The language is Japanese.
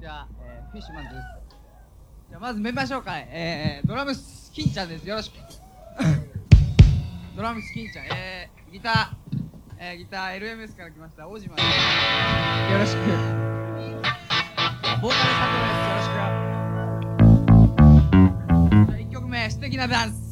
じゃあ、えーフィッシュマンズです。じゃあまずメンバー紹介、えー、ドラムスキンちゃんです。よろしく。ドラムスキンちゃん、えー、ギター、えー、ギター LMS から来ました大島です。よろしく。ボーカル佐藤です。よろしく。じゃあ1曲目、素敵なダンス。